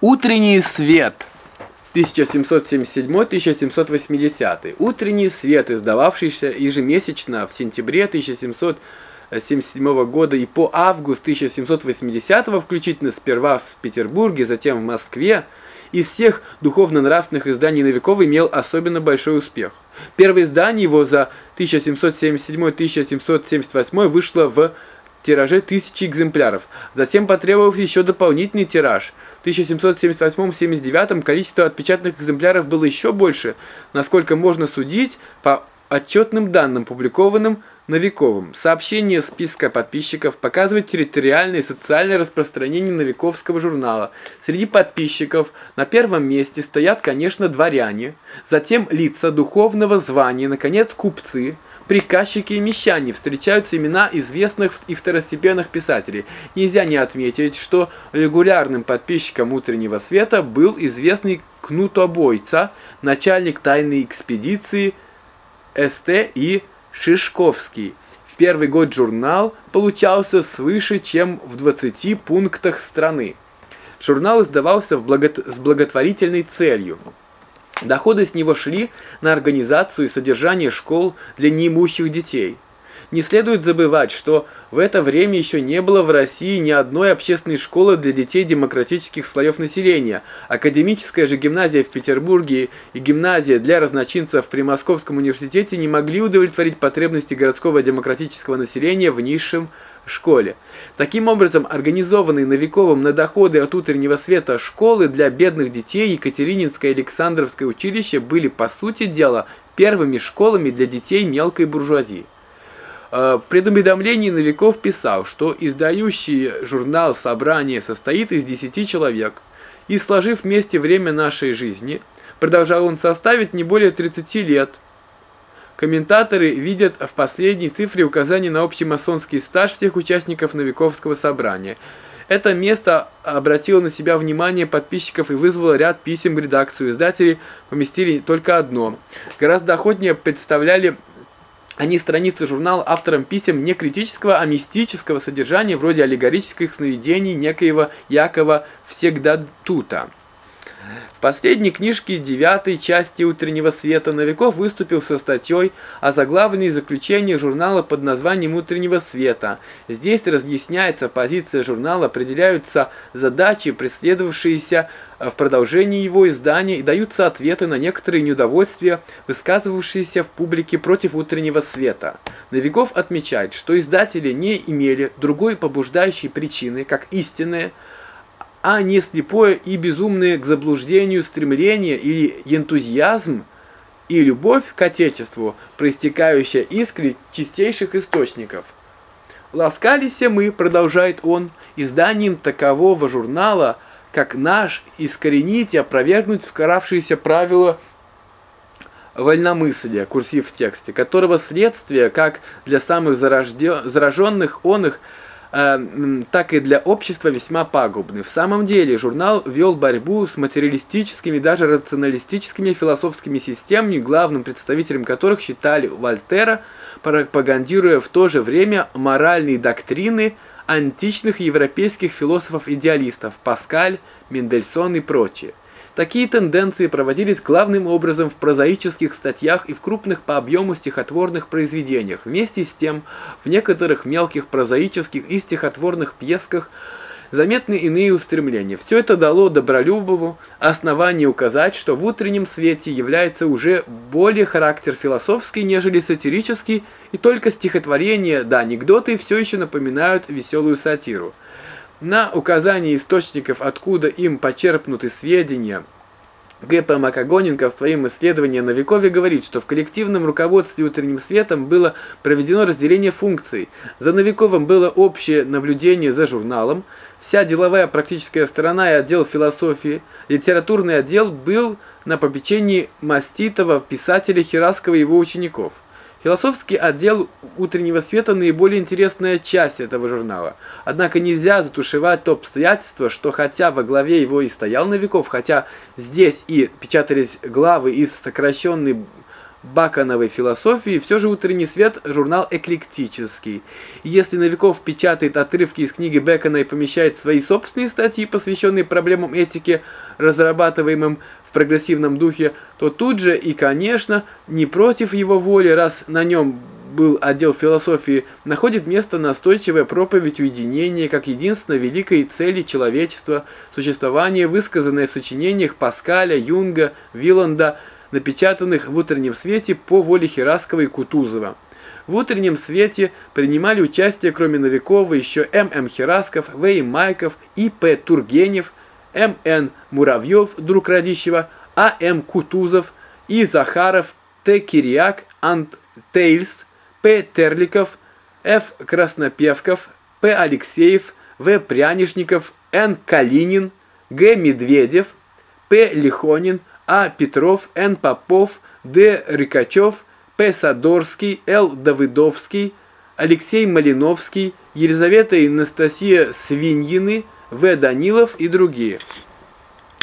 Утренний свет 1777-1780. Утренний свет, издававшийся ежемесячно в сентябре 1777 года и по август 1780 включительно сперва в Петербурге, затем в Москве, из всех духовно-нравственных изданий Новикова имел особенно большой успех. Первое издание его за 1777-1778 вышло в тираже тысячи экземпляров. Затем потребовался еще дополнительный тираж – 1778-79 количество отпечатанных экземпляров было еще больше, насколько можно судить по отчетным данным, публикованным Новиковым. Сообщение списка подписчиков показывает территориальное и социальное распространение Новиковского журнала. Среди подписчиков на первом месте стоят, конечно, дворяне, затем лица духовного звания, наконец, купцы – приказчики и мещане встречаются имена известных и второстепенных писателей. Нельзя не отметить, что регулярным подписчиком «Утреннего света» был известный кнутобойца, начальник тайной экспедиции СТ и Шишковский. В первый год журнал получался свыше, чем в 20 пунктах страны. Журнал издавался в благо... с благотворительной целью – Доходы с него шли на организацию и содержание школ для неимущих детей. Не следует забывать, что в это время еще не было в России ни одной общественной школы для детей демократических слоев населения. Академическая же гимназия в Петербурге и гимназия для разночинцев при Московском университете не могли удовлетворить потребности городского демократического населения в низшем школе. Таким образом, организованные Новиковым на доходы от утреннего света школы для бедных детей Екатерининское и Александровское училище были, по сути дела, первыми школами для детей мелкой буржуазии. Э, в предуведомлении Новиков писал, что издающий журнал «Собрание» состоит из 10 человек, и, сложив вместе время нашей жизни, продолжал он составить не более 30 лет – Комментаторы видят в последней цифре указание на общий масонский стаж всех участников Новиковского собрания. Это место обратило на себя внимание подписчиков и вызвало ряд писем в редакцию. Издатели поместили только одно. Гораздо охотнее представляли они страницы журнала авторам писем не критического, а мистического содержания, вроде аллегорических сновидений некоего Якова Всегдатута. В последней книжке девятой части «Утреннего света» Новиков выступил со статьей о заглавлении заключения журнала под названием «Утреннего света». Здесь разъясняется позиция журнала, определяются задачи, преследовавшиеся в продолжении его издания и даются ответы на некоторые неудовольствия, высказывавшиеся в публике против «Утреннего света». Новиков отмечает, что издатели не имели другой побуждающей причины, как истинное – а не слепое и безумное к заблуждению стремление или энтузиазм и любовь к Отечеству, проистекающая из чистейших источников. Ласкались мы, продолжает он, изданием такового журнала, как наш, искоренить и опровергнуть вкоравшиеся правила вольномыслия, курсив в тексте, которого следствие, как для самых зараженных он их, Э, так и для общества весьма пагубны. В самом деле, журнал вел борьбу с материалистическими, даже рационалистическими философскими системами, главным представителем которых считали Вольтера, пропагандируя в то же время моральные доктрины античных европейских философов-идеалистов Паскаль, Мендельсон и прочие. Такие тенденции проводились главным образом в прозаических статьях и в крупных по объему стихотворных произведениях. Вместе с тем, в некоторых мелких прозаических и стихотворных пьесках заметны иные устремления. Все это дало Добролюбову основание указать, что в утреннем свете является уже более характер философский, нежели сатирический, и только стихотворения да анекдоты все еще напоминают веселую сатиру. На указание источников, откуда им почерпнуты сведения, Г.П. Макогоненко в своем исследовании на Новикове говорит, что в коллективном руководстве утренним светом было проведено разделение функций. За Новиковым было общее наблюдение за журналом, вся деловая практическая сторона и отдел философии, литературный отдел был на попечении маститого писателя Хераскова и его учеников. Философский отдел «Утреннего света» – наиболее интересная часть этого журнала. Однако нельзя затушевать то обстоятельство, что хотя во главе его и стоял Новиков, хотя здесь и печатались главы из сокращенной Бакановой философии, все же «Утренний свет» – журнал эклектический. Если Новиков печатает отрывки из книги Бекона и помещает свои собственные статьи, посвященные проблемам этики, разрабатываемым в прогрессивном духе, то тут же и, конечно, не против его воли, раз на нем был отдел философии, находит место настойчивая проповедь уединения как единственной великой цели человечества, существование, высказанное в сочинениях Паскаля, Юнга, Виланда, напечатанных в «Утреннем свете» по воле Хераскова и Кутузова. В «Утреннем свете» принимали участие, кроме Новикова, еще М.М. Херасков, В.И. Майков, И.П. Тургенев, М.Н. Муравьев, друг Радищева, А.М. Кутузов, И. Захаров, Т. Кириак, Ант. Тейльс, П. Терликов, Ф. Краснопевков, П. Алексеев, В. Прянишников, Н. Калинин, Г. Медведев, П. Лихонин, А. Петров, Н. Попов, Д. Рыкачев, П. Садорский, Л. Давыдовский, Алексей Малиновский, Елизавета и Анастасия Свиньины, В. Данилов и другие.